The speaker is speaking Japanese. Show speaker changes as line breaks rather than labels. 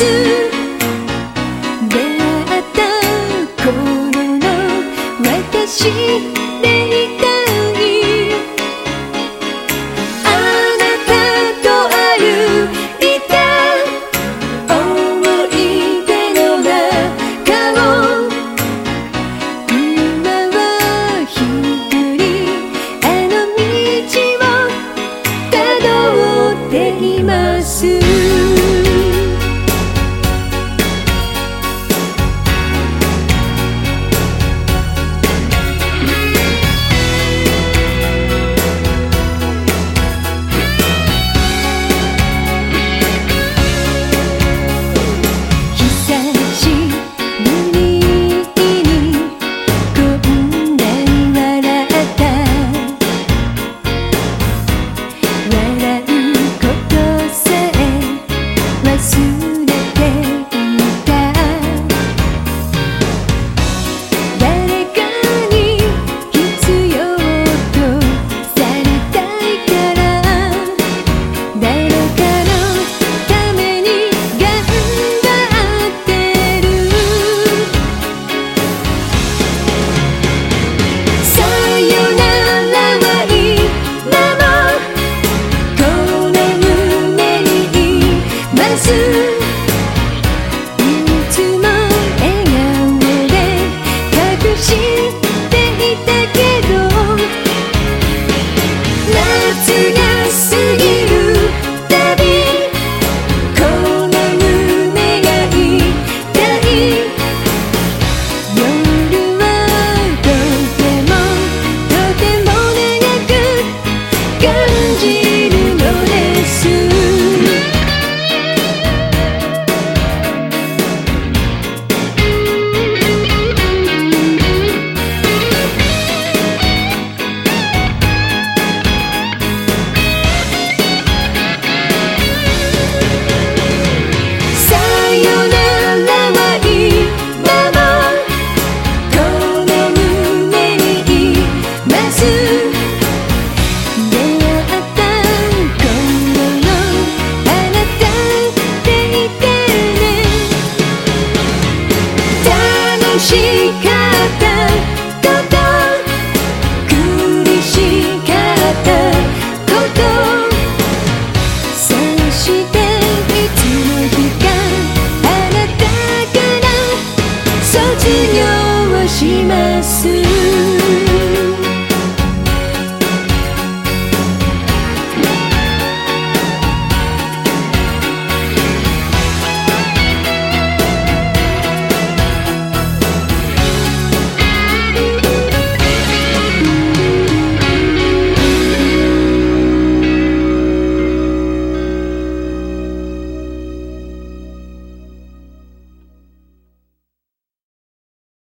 出会った頃の私でいたいあなたと歩いた思い出の中を今は一人あの道をたどっています。she can.